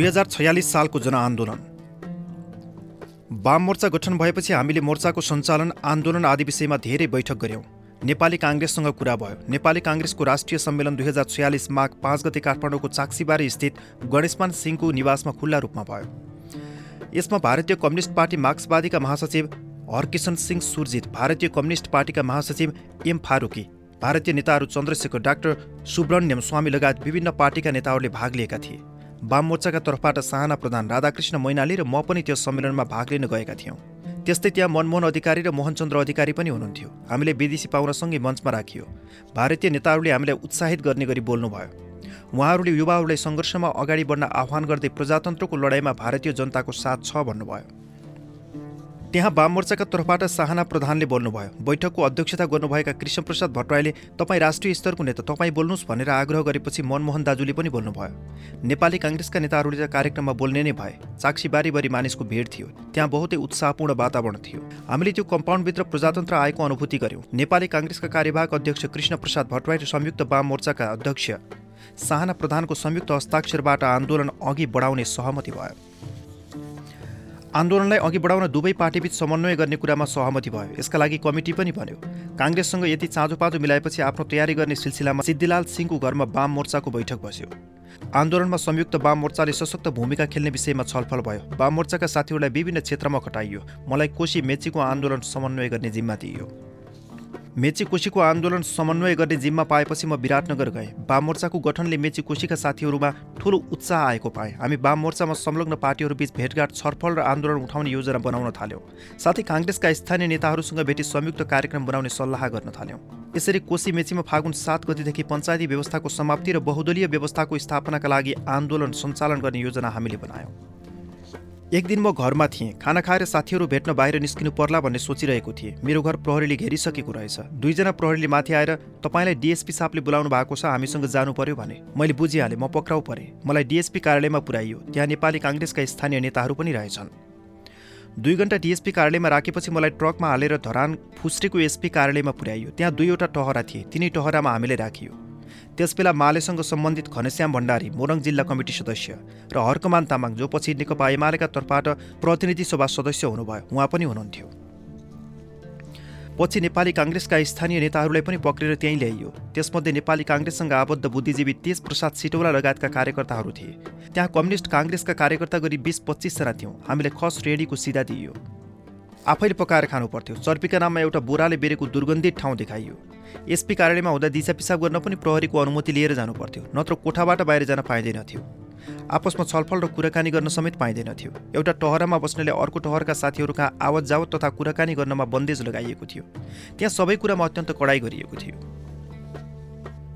दुई हजार छयालिस सालको जनआन्दोलन। वाम मोर्चा गठन भएपछि हामीले मोर्चाको सञ्चालन आन्दोलन आदि विषयमा धेरै बैठक गऱ्यौँ नेपाली काङ्ग्रेससँग कुरा भयो। नेपाली काङ्ग्रेसको राष्ट्रिय सम्मेलन दुई हजार छयालिस माघ पाँच गते काठमाडौँको चाक्सीबारी स्थित गणेशमान सिंहको निवासमा खुल्ला रूपमा भयो। यसमा भारतीय कम्युनिस्ट पार्टी मार्क्सवादीका महासचिव हरकिशन सिंह सुरजित भारतीय कम्युनिस्ट पार्टीका महासचिव एम फारूकी भारतीय नेताहरू चन्द्रशेखर डाक्टर सुब्रह्मण्यम स्वामी लगायत विभिन्न पार्टीका नेताहरूले भाग लिएका थिए। वाम मोर्चाका तर्फबाट साहना प्रधान राधाकृष्ण मैनाली र म पनि त्यस सम्मेलनमा भाग लिन गएका थियौँ। त्यस्तै त्यहाँ मनमोहन अधिकारी र मोहनचन्द्र अधिकारी पनि हुनुहुन्थ्यो। हामीले विदेशी पाउनसँगै मञ्चमा राखियो। भारतीय नेताहरूले हामीलाई उत्साहित गर्ने गरी बोल्नुभयो। उहाँहरूले युवाहरूलाई सङ्घर्षमा अगाडि बढ्न आह्वान गर्दै प्रजातन्त्रको लडाइँमा भारतीय जनताको साथ छ भन्नुभयो। त्यहाँ वाममोर्चाका तर्फबाट साहना प्रधानले बोल्नुभयो। बैठकको अध्यक्षता गर्नुभएका कृष्णप्रसाद भट्टराईले तपाईँ राष्ट्रिय स्तरको नेता तपाईँ बोल्नुहोस् भनेर आग्रह गरेपछि मनमोहन दाजुले पनि बोल्नुभयो। नेपाली काङ्ग्रेसका नेताहरूले त कार्यक्रममा बोल्ने नै भए। चाक्सीबारीभरि मानिसको भिड थियो। त्यहाँ बहुतै उत्साहपूर्ण वातावरण थियो। हामीले त्यो कम्पाउन्डभित्र प्रजातन्त्र आएको अनुभूति गर्यौँ। नेपाली काङ्ग्रेसका कार्यवाहक अध्यक्ष कृष्ण प्रसाद भट्टराई र संयुक्त वाम मोर्चाका अध्यक्ष साहना प्रधानको संयुक्त हस्ताक्षरबाट आन्दोलन अघि बढाउने सहमति भयो। आन्दोलनलाई अघि बढाउन दुवै पार्टीबीच समन्वय गर्ने कुरामा सहमति भयो। यसका लागि कमिटी पनि बन्यो। काङ्ग्रेससँग यति चाँजोपाँजो मिलाएपछि आफ्नो तयारी गर्ने सिलसिलामा सिद्धिलाल सिंहको घरमा वाम मोर्चाको बैठक बस्यो। आन्दोलनमा संयुक्त वाम मोर्चाले सशक्त भूमिका खेल्ने विषयमा छलफल भयो। वाम मोर्चाका साथीहरूलाई विभिन्न क्षेत्रमा खटाइयो। मलाई कोशी मेचीको आन्दोलन समन्वय गर्ने जिम्मा दिइयो। मेची कोशीको आन्दोलन समन्वय गर्ने जिम्मा पाएपछि म विराटनगर गएँ। वाममोर्चाको गठनले मेची कोशीका साथीहरूमा ठुलो उत्साह आएको पाएँ। हामी वाममोर्चामा संलग्न पार्टीहरूबीच भेटघाट छलफल र आन्दोलन उठाउने योजना बनाउन थाल्यौँ। साथै काङ्ग्रेसका स्थानीय नेताहरूसँग भेटी संयुक्त कार्यक्रम बनाउने सल्लाह गर्न थाल्यौँ। यसरी कोशी मेचीमा फागुन सात गतिदेखि पञ्चायती व्यवस्थाको समाप्ति र बहुदलीय व्यवस्थाको स्थापनाका लागि आन्दोलन सञ्चालन गर्ने योजना हामीले बनायौँ। एक दिन म घरमा थिएँ। खाना खाएर साथीहरू भेट्न बाहिर निस्किनु पर्ला भन्ने सोचिरहेको थिएँ। मेरो घर प्रहरीले घेरिसकेको रहेछ। दुईजना प्रहरीले माथि आएर तपाईँलाई डिएसपी साहबले बोलाउनु भएको छ हामीसँग जानु पर्यो भने। मैले बुझिहालेँ म पक्राउ परेँ। मलाई डिएसपी कार्यालयमा पुर्याइयो त्यहाँ नेपाली काङ्ग्रेसका स्थानीय नेताहरू पनि रहेछन्। दुई घन्टा डिएसपी कार्यालयमा राखेपछि मलाई ट्रकमा हालेर धरान फुस्टेको एसपी कार्यालयमा पुर्याइयो त्यहाँ दुईवटा टहरा थिए। तिनै टहरामा हामीलाई राखियो। त्यसबेला मालेसँग सम्बन्धित घनश्याम भण्डारी मोरङ जिल्ला कमिटी सदस्य र हर्कमान तामाङ जो पछि नेकपा एमालेका तर्फबाट प्रतिनिधि सभा सदस्य हुनुभयो उहाँ पनि हुनुहुन्थ्यो। पछि नेपाली काङ्ग्रेसका स्थानीय नेताहरूलाई पनि पक्रेर त्यहीँ ल्याइयो। त्यसमध्ये नेपाली काङ्ग्रेससँग आबद्ध बुद्धिजीवी तेज प्रसाद सिटौला लगायतका कार्यकर्ताहरू थिए। त्यहाँ कम्युनिस्ट काङ्ग्रेसका कार्यकर्ता गरी बिस पच्चिसजना थियौँ। हामीले खस रेडीको सिधा दिइयो। आफैले पकाएर खानु पर्थ्यो चर्पीका नाममा एउटा बोराले बेरेको दुर्गन्धित ठाउँ देखाइयो। एसपी कार्यालयमा हुँदा दिशा पिसाब गर्न पनि प्रहरीको अनुमति लिएर जानु पर्थ्यो नत्र कोठाबाट बाहिर जान पाइँदैनथ्यो। आपसमा छलफल र कुराकानी गर्न समेत पाइँदैनथ्यो। एउटा टहरामा बस्नेले अर्को टहरका साथीहरू कहाँ आवत जावत तथा कुराकानी गर्नमा बन्देज लगाइएको थियो। त्यहाँ सबै कुरामा अत्यन्त कडाइ गरिएको थियो।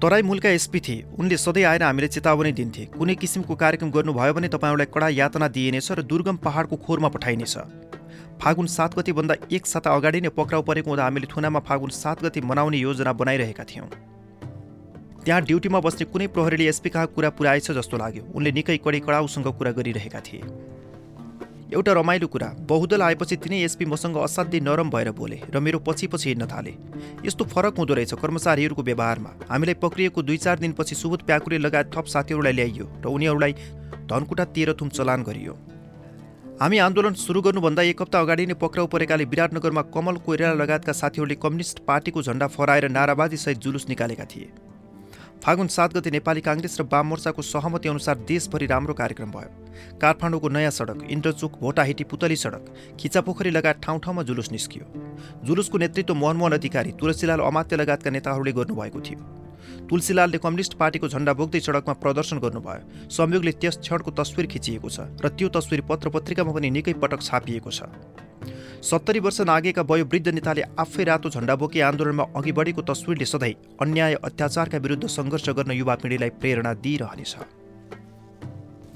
तराई मूलका एसपी थिए। उनले सधैँ आएर हामीले चेतावनी दिन्थे। कुनै किसिमको कार्यक्रम गर्नुभयो भने तपाईँहरूलाई कडा यातना दिइनेछ र दुर्गम पहाडको खोरमा पठाइनेछ। फागुन सात गतिभन्दा एक साता अगाडि नै पक्राउ परेको हुँदा हामीले थुनामा फागुन सात गति मनाउने योजना बनाइरहेका थियौँ। त्यहाँ ड्युटीमा बस्ने कुनै प्रहरीले एसपी कहाँ कुरा पुऱ्याएछ जस्तो लाग्यो। उनले निकै कडे कडाउसँग कुरा गरिरहेका थिए। एउटा रमाइलो कुरा बहुदल आएपछि तिनै एसपी मसँग असाध्यै नरम भएर बोले र मेरो पछि पछि हिँड्न थाले। यस्तो फरक हुँदो रहेछ कर्मचारीहरूको व्यवहारमा। हामीलाई पक्रिएको दुई चार दिनपछि सुबुत प्याकुरे लगायत थप साथीहरूलाई ल्याइयो र उनीहरूलाई धनकुटा तेह्र थुम चलान गरियो। हामी आन्दोलन सुरु गर्नुभन्दा एक हप्ता अगाडि नै पक्राउ परेकाले विराटनगरमा कमल कोइराला लगायतका साथीहरूले कम्युनिस्ट पार्टीको झण्डा फहराएर नाराबाजीसहित जुलुस निकालेका थिए। फागुन सात गते नेपाली काङ्ग्रेस र वाम मोर्चाको सहमति अनुसार देशभरि राम्रो कार्यक्रम भयो। काठमाडौँको नयाँ सडक इन्द्रचोक भोटाहिटी पुतली सडक खिचापोखरी लगायत ठाउँ ठाउँमा जुलुस निस्कियो। जुलुसको नेतृत्व मनमोहन अधिकारी तुलसीलाल अमात्य लगायतका नेताहरूले गर्नुभएको थियो। तुलसीलालले कम्युनिस्ट पार्टीको झण्डा बोक्दै सडकमा प्रदर्शन गर्नुभयो। संयोगले त्यस क्षणको तस्विर खिचिएको छ र त्यो तस्विर पत्र पत्रिकामा पनि निकै पटक छापिएको छ। सत्तरी वर्ष नागेका वयोवृद्ध नेताले आफै रातो झण्डा बोकी आन्दोलनमा अघि बढेको तस्विरले सधैँ अन्याय अत्याचारका विरुद्ध सङ्घर्ष गर्न युवा पिँढीलाई प्रेरणा दिइरहनेछ।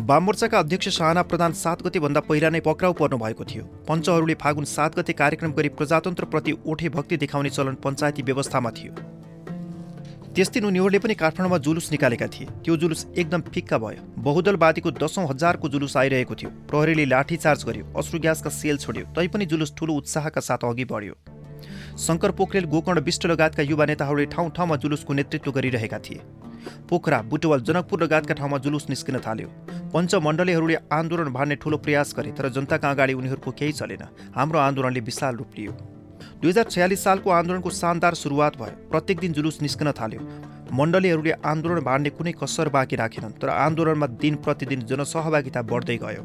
वाममोर्चाका अध्यक्ष शाहना प्रधान सात गतेभन्दा पहिला नै पक्राउ पर्नु भएको थियो। पञ्चहरूले फागुन सात गते कार्यक्रम गरी प्रजातन्त्रप्रति ओठे भक्ति देखाउने चलन पञ्चायती व्यवस्थामा थियो। त्यस दिन उनीहरूले पनि काठमाडौँमा जुलुस निकालेका थिए। त्यो जुलुस एकदम फिक्का भयो। बहुदलवादीको दसौँ हजारको जुलुस आइरहेको थियो। प्रहरीले लाठीचार्ज गर्यो अश्रु ग्यासका सेल छोड्यो तैपनि जुलुस ठुलो उत्साहका साथ अघि बढ्यो। शङ्कर पोखरेल गोकर्ण विष्ट लगायतका युवा नेताहरूले ठाउँ ठाउँमा जुलुसको नेतृत्व गरिरहेका थिए। पोखरा बुटवल जनकपुर लगायतका ठाउँमा जुलुस निस्किन थाल्यो। पञ्चमण्डलीहरूले आन्दोलन भाड्ने ठूलो प्रयास गरे तर जनताका अगाडि उनीहरूको केही चलेन। हाम्रो आन्दोलनले विशाल रूप लियो। दुई हजार छयालिस सालको आन्दोलनको शानदार सुरुवात भयो। प्रत्येक दिन जुलुस निस्कन थाल्यो। मण्डलीहरूले आन्दोलन बाँड्ने कुनै कसर बाँकी राखेनन् तर आन्दोलनमा दिन प्रतिदिन जनसहभागिता बढ्दै गयो।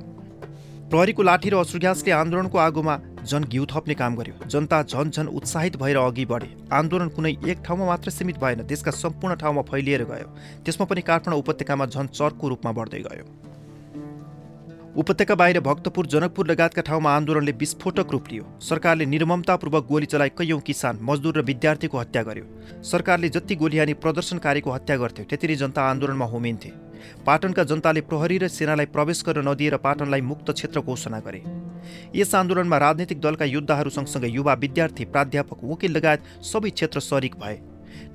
प्रहरीको लाठी र अश्रुग्यासले आन्दोलनको आगोमा झन घिउ थप्ने काम गर्यो। जनता झन झन उत्साहित भएर अघि बढे। आन्दोलन कुनै एक ठाउँमा मात्र सीमित भएन देशका सम्पूर्ण ठाउँमा फैलिएर गयो। त्यसमा पनि काठमाडौँ उपत्यकामा झन चर्को रूपमा बढ्दै गयो। उपत्यका बाहिर भक्तपुर जनकपुर लगायतका ठाउँमा आन्दोलनले विस्फोटक रूप लियो। सरकारले निर्ममतापूर्वक गोली चलाइ कैयौँ किसान मजदुर र विद्यार्थीको हत्या गर्यो। सरकारले जति गोली हानी प्रदर्शनकारीको हत्या गर्थ्यो त्यति जनता आन्दोलनमा होमिन्थे। पाटनका जनताले प्रहरी र सेनालाई प्रवेश गर्न नदिएर पाटनलाई मुक्त क्षेत्र घोषणा गरे। यस आन्दोलनमा राजनीतिक दलका योद्धाहरू सँगसँगै युवा विद्यार्थी प्राध्यापक वकिल लगायत सबै क्षेत्र सरिक भए।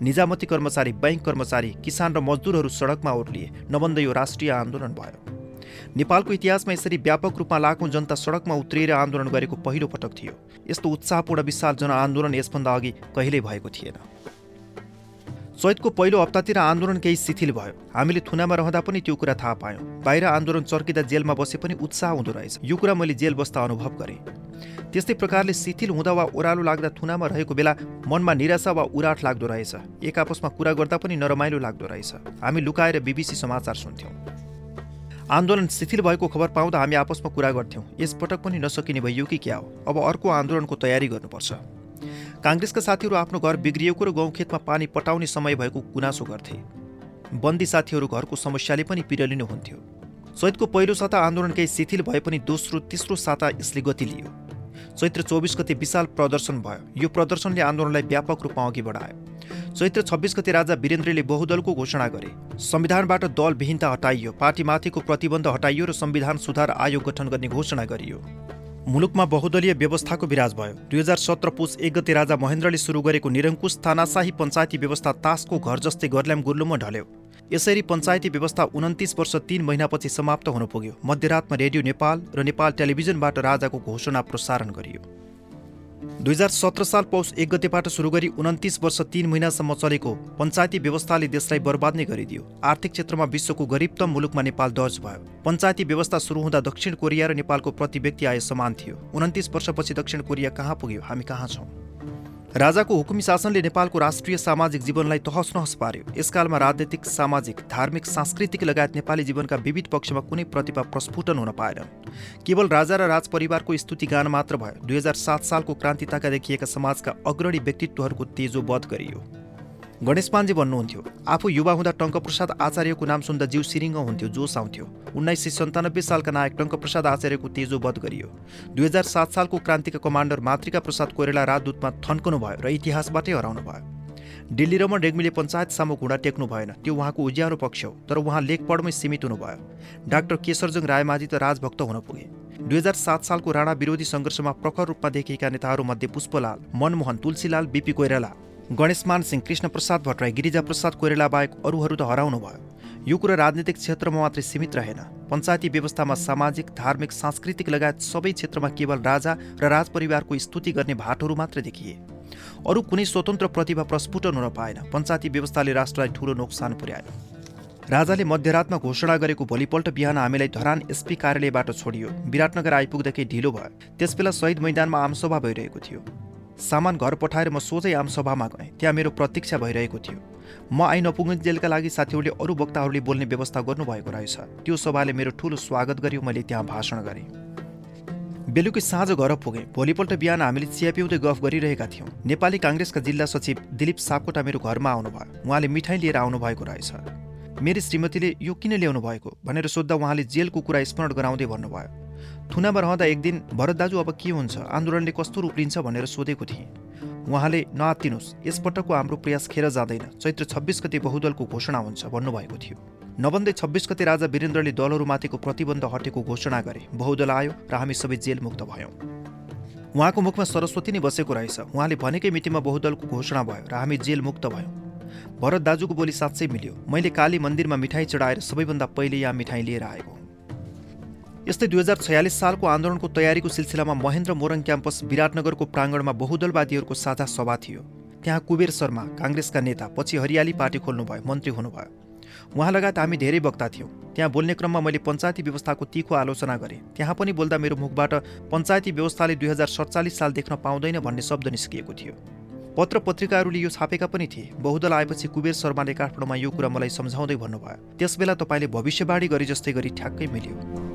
निजामती कर्मचारी बैङ्क कर्मचारी किसान र मजदुरहरू सडकमा ओर्लिए। नबन्द यो राष्ट्रिय आन्दोलन भयो। नेपालको इतिहासमा यसरी व्यापक रूपमा लाखौँ जनता सडकमा उत्रिएर आन्दोलन गरेको पहिलो पटक थियो। यस्तो उत्साहपूर्ण विशाल जनआन्दोलन यसभन्दा अघि कहिल्यै भएको थिएन। चैतको पहिलो हप्तातिर आन्दोलन केही शिथिल भयो। हामीले थुनामा रहँदा पनि त्यो कुरा थाहा पायौँ। बाहिर आन्दोलन चर्किँदा जेलमा बसे पनि उत्साह हुँदो रहेछ। यो कुरा मैले जेल बस्दा अनुभव गरेँ। त्यस्तै प्रकारले शिथिल हुँदा वा ओह्रालो लाग्दा थुनामा रहेको बेला मनमा निराशा वा उराट लाग्दो रहेछ। एक आपसमा कुरा गर्दा पनि नरमाइलो लाग्दो रहेछ। हामी लुकाएर बिबिसी समाचार सुन्थ्यौँ। आन्दोलन शिथिल भएको खबर पाउँदा हामी आपसमा कुरा गर्थ्यौँ। यसपटक पनि नसकिने भइयो कि क्या हो? अब अर्को आन्दोलनको तयारी गर्नुपर्छ। काङ्ग्रेसका साथीहरू आफ्नो घर बिग्रिएको र गाउँखेतमा पानी पटाउने समय भएको गुनासो गर्थे। बन्दी साथीहरू घरको समस्याले पनि पिरलिनुहुन्थ्यो चैतको पहिलो साता आन्दोलन केही शिथिल भए पनि दोस्रो तेस्रो साता यसले गति लियो। चैत्र चौबिस गते विशाल प्रदर्शन भयो। यो प्रदर्शनले आन्दोलनलाई व्यापक रूपमा अघि बढायो। चैत्र छब्बिस गते राजा वीरेन्द्रले बहुदलको घोषणा गरे। संविधानबाट दल विहीनता हटाइयो पार्टीमाथिको प्रतिबन्ध हटाइयो र संविधान सुधार आयोग गठन गर्ने घोषणा गरियो। मुलुकमा बहुदलीय व्यवस्थाको विराज भयो। दुई हजार सत्र पुस एक गते राजा महेन्द्रले सुरु गरेको निरङ्कुश थानाशाही पञ्चायती व्यवस्था तासको घर जस्तै गर्ल्याम गुर्लुममा ढल्यो। यसरी पञ्चायती व्यवस्था उन्तिस वर्ष तीन महिनापछि समाप्त हुन पुग्यो। मध्यरातमा रेडियो नेपाल र नेपाल टेलिभिजनबाट राजाको घोषणा प्रसारण गरियो। दुई हजार सत्र साल पौष एक गतेबाट सुरु गरी उन्तिस वर्ष तीन महिनासम्म चलेको पञ्चायती व्यवस्थाले देशलाई बर्बाद नै गरिदियो। आर्थिक क्षेत्रमा विश्वको गरिबतम मुलुकमा नेपाल दर्ज भयो। पञ्चायती व्यवस्था सुरु हुँदा दक्षिण कोरिया र नेपालको प्रति व्यक्ति आय समान थियो। उन्तिस वर्षपछि दक्षिण कोरिया कहाँ पुग्यो? हामी कहाँ छौँ? राजाको हुकुमी शासनले नेपालको राष्ट्रिय सामाजिक जीवनलाई तहस नहस पार्यो। यसकालमा राजनैतिक सामाजिक धार्मिक सांस्कृतिक लगायत नेपाली जीवनका विविध पक्षमा कुनै प्रतिभा प्रस्फुटन हुन पाएन। केवल राजा र राजपरिवारको स्तुति गान मात्र भयो। दुई हजार सात सालको क्रान्तिताका देखिएका समाजका अग्रणी व्यक्तित्वहरूको तेजो वध गरियो। गणेश पाण्जे भन्नुहुन्थ्यो आफू युवा हुँदा टङ्कप्रसाद आचार्यको नाम सुन्दा जिउ सिरिङ्ग हुन्थ्यो जोस आउँथ्यो। उन्नाइस सय सन्तानब्बे सालका नायक टङ्कप्रसाद आचार्यको तेजो वध गरियो। दुई हजार सात सालको क्रान्तिका कमान्डर मातृका प्रसाद कोइराला राजदूतमा थन्कनु भयो र इतिहासबाटै हराउनु भयो। दिल्ली रमण रेग्मीले पञ्चायत सामु घुँडा टेक्नु भएन। त्यो उहाँको उज्यालो पक्ष हो तर उहाँ लेखपढमै सीमित हुनुभयो। डाक्टर केशरजङ रायमाझी त राजभक्त हुन पुगे। दुई हजार सात सालको राणा विरोधी सङ्घर्षमा प्रखर रूपमा देखिएका नेताहरूमध्ये पुष्पलाल मनमोहन तुलसीलाल बिपी कोइराला गणेशमान सिंह कृष्णप्रसाद भट्टराई गिरिजाप्रसाद कोइरेला बाहेक अरूहरू त हराउनु भयो। यो कुरा राजनीतिक क्षेत्रमा मात्रै सीमित रहेन। पञ्चायती व्यवस्थामा सामाजिक धार्मिक सांस्कृतिक लगायत सबै क्षेत्रमा केवल राजा र राजपरिवारको स्तुति गर्ने भाटहरू मात्र देखिए। अरू कुनै स्वतन्त्र प्रतिभा प्रस्फुटन हुन पाएन। पञ्चायती व्यवस्थाले राष्ट्रलाई ठूलो नोक्सान पुर्यायो। राजाले मध्यरातमा घोषणा गरेको भोलिपल्ट बिहान हामीलाई धरान एसपी कार्यालयबाट छोडियो। विराटनगर आइपुग्दाखेरि ढिलो भयो। त्यसबेला शहीद मैदानमा आमसभा भइरहेको थियो। सामान घर पठाएर म सोझै आमसभामा गएँ। त्यहाँ मेरो प्रतीक्षा भइरहेको थियो। म आइ नपुगुन्जेलका लागि साथीहरूले अरू वक्ताहरूले बोल्ने व्यवस्था गर्नुभएको रहेछ। त्यो सभाले मेरो ठुलो स्वागत गर्यो मैले त्यहाँ भाषण गरेँ। बेलुकी साँझ घर पुगेँ। भोलिपल्ट बिहान हामीले चिया पिउँदै गफ गरिरहेका थियौँ। नेपाली काङ्ग्रेसका जिल्ला सचिव दिलीप सापकोटा मेरो घरमा आउनुभयो। उहाँले मिठाई लिएर आउनुभएको रहेछ। मेरी श्रीमतीले यो किन ल्याउनु भएको भनेर सोद्धा उहाँले जेलको कुरा स्मरण गराउँदै भन्नुभयो। थुनामा रहँदा एक दिन भरत दाजु अब के हुन्छ? आन्दोलनले कस्तो रूप लिन्छ भनेर सोधेको थिएँ। उहाँले नआत्तिनुहोस् यसपटकको हाम्रो प्रयास खेर जाँदैन। चैत्र छब्बिस गते बहुदलको घोषणा हुन्छ भन्नुभएको थियो। नबन्दै छब्बिस गते राजा वीरेन्द्रले दलहरूमाथिको प्रतिबन्ध हटेको घोषणा गरे। बहुदल आयो र हामी सबै जेलमुक्त भयौँ। उहाँको मुखमा सरस्वती नै बसेको रहेछ। उहाँले भनेकै मितिमा बहुदलको घोषणा भयो र हामी जेलमुक्त भयौँ। भरत दाजुको बोली साँच्चै मिल्यो। मैले काली मन्दिरमा मिठाई चढाएर सबैभन्दा पहिले यहाँ मिठाई लिएर आएको। यस्तै दुई हजार छयालिस सालको आन्दोलनको तयारीको सिलसिलामा महेन्द्र मोरङ क्याम्पस विराटनगरको प्राङ्गणमा बहुदलवादीहरूको साझा सभा थियो। त्यहाँ कुबेर शर्मा काङ्ग्रेसका नेता पछि हरियाली पार्टी खोल्नुभयो मन्त्री हुनुभयो। उहाँ लगायत हामी धेरै वक्ता थियौँ। त्यहाँ बोल्ने क्रममा मैले पञ्चायती व्यवस्थाको तिखो आलोचना गरेँ। त्यहाँ पनि बोल्दा मेरो मुखबाट पञ्चायती व्यवस्थाले दुई हजार सडचालिस साल देख्न पाउँदैन भन्ने शब्द निस्किएको थियो। पत्र पत्रिकाहरूले यो छापेका पनि थिए। बहुदल आएपछि कुबेर शर्माले काठमाडौँमा यो कुरा मलाई सम्झाउँदै भन्नुभयो। त्यसबेला तपाईँले भविष्यवाणी गरे जस्तै गरी ठ्याक्कै मिल्यो।